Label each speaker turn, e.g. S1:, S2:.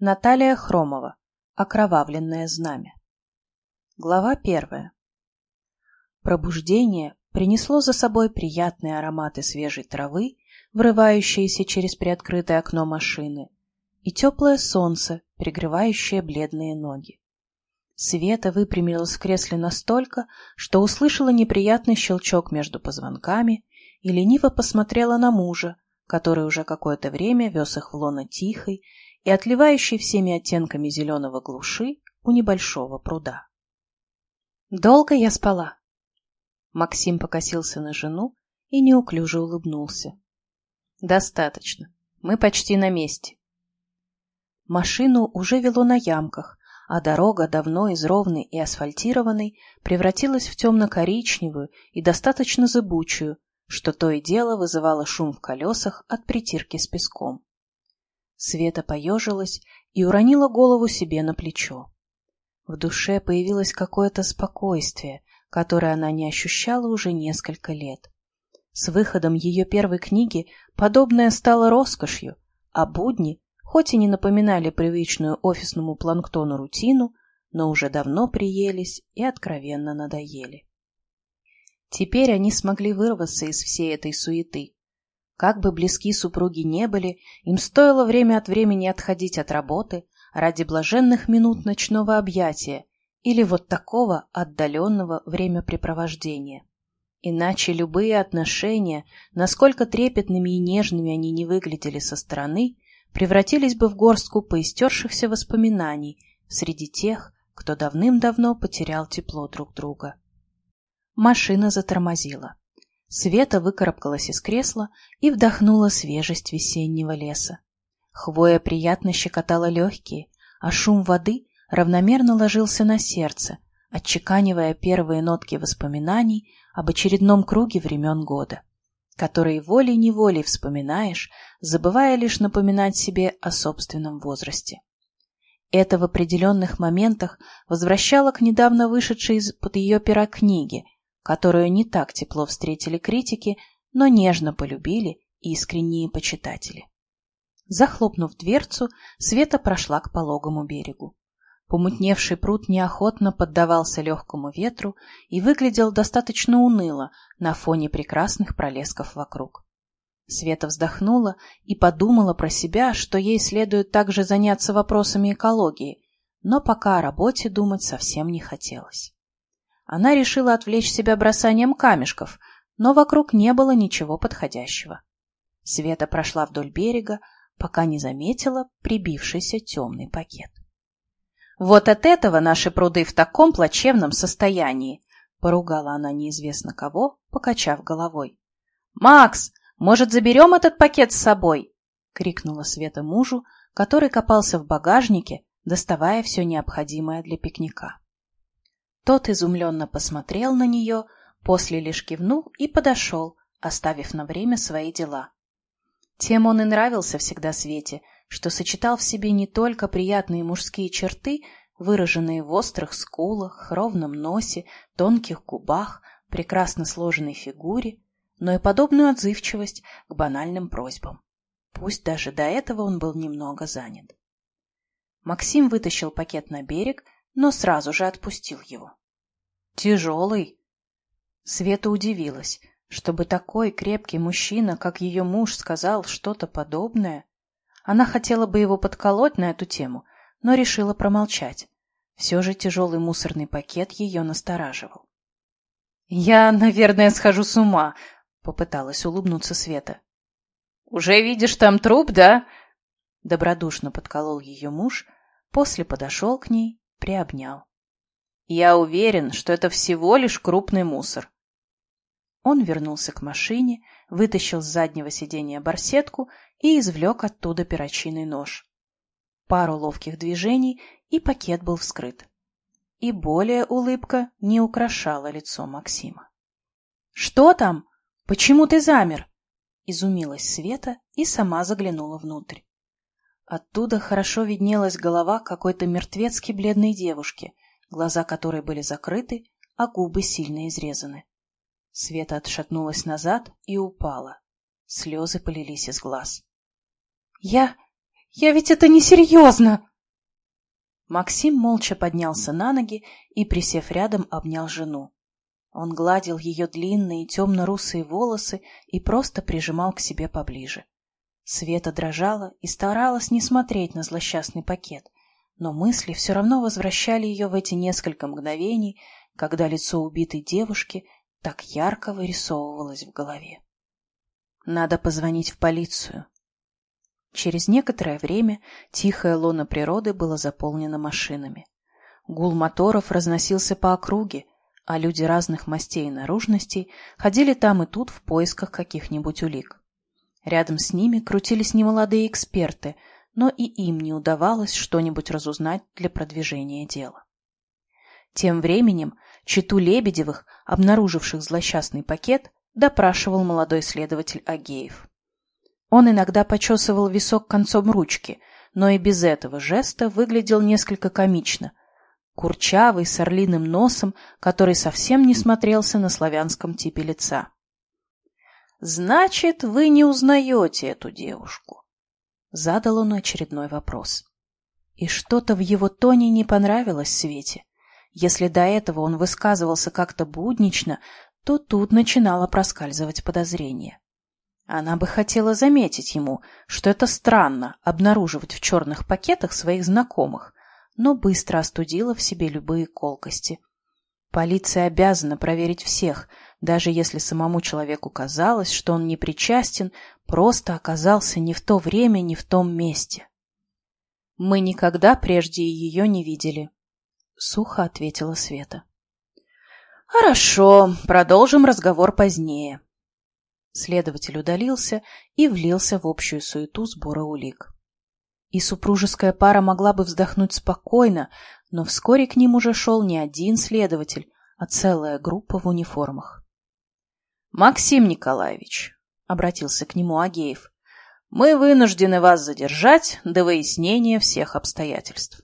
S1: Наталья Хромова. Окровавленное знамя. Глава первая. Пробуждение принесло за собой приятные ароматы свежей травы, врывающиеся через приоткрытое окно машины, и теплое солнце, пригревающее бледные ноги. Света выпрямилась в кресле настолько, что услышала неприятный щелчок между позвонками и лениво посмотрела на мужа, который уже какое-то время вез их в лоно тихой и отливающей всеми оттенками зеленого глуши у небольшого пруда. «Долго я спала?» Максим покосился на жену и неуклюже улыбнулся. «Достаточно. Мы почти на месте». Машину уже вело на ямках, а дорога, давно из ровной и асфальтированной, превратилась в темно-коричневую и достаточно зыбучую, что то и дело вызывало шум в колесах от притирки с песком. Света поежилась и уронила голову себе на плечо. В душе появилось какое-то спокойствие, которое она не ощущала уже несколько лет. С выходом ее первой книги подобное стало роскошью, а будни, хоть и не напоминали привычную офисному планктону рутину, но уже давно приелись и откровенно надоели. Теперь они смогли вырваться из всей этой суеты. Как бы близки супруги не были, им стоило время от времени отходить от работы ради блаженных минут ночного объятия или вот такого отдаленного времяпрепровождения. Иначе любые отношения, насколько трепетными и нежными они не выглядели со стороны, превратились бы в горстку поистершихся воспоминаний среди тех, кто давным-давно потерял тепло друг друга. Машина затормозила. Света выкарабкалась из кресла и вдохнула свежесть весеннего леса. Хвоя приятно щекотала легкие, а шум воды равномерно ложился на сердце, отчеканивая первые нотки воспоминаний об очередном круге времен года, которые волей-неволей вспоминаешь, забывая лишь напоминать себе о собственном возрасте. Это в определенных моментах возвращало к недавно вышедшей из-под ее пера книге которую не так тепло встретили критики, но нежно полюбили искренние почитатели. Захлопнув дверцу, Света прошла к пологому берегу. Помутневший пруд неохотно поддавался легкому ветру и выглядел достаточно уныло на фоне прекрасных пролесков вокруг. Света вздохнула и подумала про себя, что ей следует также заняться вопросами экологии, но пока о работе думать совсем не хотелось. Она решила отвлечь себя бросанием камешков, но вокруг не было ничего подходящего. Света прошла вдоль берега, пока не заметила прибившийся темный пакет. «Вот от этого наши пруды в таком плачевном состоянии!» — поругала она неизвестно кого, покачав головой. «Макс, может, заберем этот пакет с собой?» — крикнула Света мужу, который копался в багажнике, доставая все необходимое для пикника. Тот изумленно посмотрел на нее, после лишь кивнул и подошел, оставив на время свои дела. Тем он и нравился всегда Свете, что сочетал в себе не только приятные мужские черты, выраженные в острых скулах, ровном носе, тонких губах, прекрасно сложенной фигуре, но и подобную отзывчивость к банальным просьбам. Пусть даже до этого он был немного занят. Максим вытащил пакет на берег но сразу же отпустил его. «Тяжелый!» Света удивилась, чтобы такой крепкий мужчина, как ее муж, сказал что-то подобное. Она хотела бы его подколоть на эту тему, но решила промолчать. Все же тяжелый мусорный пакет ее настораживал. «Я, наверное, схожу с ума», — попыталась улыбнуться Света. «Уже видишь там труп, да?» Добродушно подколол ее муж, после подошел к ней приобнял. «Я уверен, что это всего лишь крупный мусор». Он вернулся к машине, вытащил с заднего сиденья барсетку и извлек оттуда перочинный нож. Пару ловких движений, и пакет был вскрыт. И более улыбка не украшала лицо Максима. «Что там? Почему ты замер?» Изумилась Света и сама заглянула внутрь. Оттуда хорошо виднелась голова какой-то мертвецки бледной девушки, глаза которой были закрыты, а губы сильно изрезаны. Света отшатнулась назад и упала. Слезы полились из глаз. — Я... Я ведь это несерьезно!» Максим молча поднялся на ноги и, присев рядом, обнял жену. Он гладил ее длинные темно-русые волосы и просто прижимал к себе поближе. Света дрожала и старалась не смотреть на злосчастный пакет, но мысли все равно возвращали ее в эти несколько мгновений, когда лицо убитой девушки так ярко вырисовывалось в голове. Надо позвонить в полицию. Через некоторое время тихое лоно природы было заполнено машинами. Гул моторов разносился по округе, а люди разных мастей и наружностей ходили там и тут в поисках каких-нибудь улик. Рядом с ними крутились немолодые эксперты, но и им не удавалось что-нибудь разузнать для продвижения дела. Тем временем читу Лебедевых, обнаруживших злосчастный пакет, допрашивал молодой следователь Агеев. Он иногда почесывал висок концом ручки, но и без этого жеста выглядел несколько комично. Курчавый, с орлиным носом, который совсем не смотрелся на славянском типе лица. «Значит, вы не узнаете эту девушку?» Задал он очередной вопрос. И что-то в его тоне не понравилось Свете. Если до этого он высказывался как-то буднично, то тут начинало проскальзывать подозрение. Она бы хотела заметить ему, что это странно обнаруживать в черных пакетах своих знакомых, но быстро остудила в себе любые колкости. Полиция обязана проверить всех, даже если самому человеку казалось, что он не причастен, просто оказался не в то время, не в том месте. «Мы никогда прежде ее не видели», — сухо ответила Света. «Хорошо, продолжим разговор позднее». Следователь удалился и влился в общую суету сбора улик. И супружеская пара могла бы вздохнуть спокойно, но вскоре к ним уже шел не один следователь, а целая группа в униформах. «Максим Николаевич», — обратился к нему Агеев, — «мы вынуждены вас задержать до выяснения всех обстоятельств».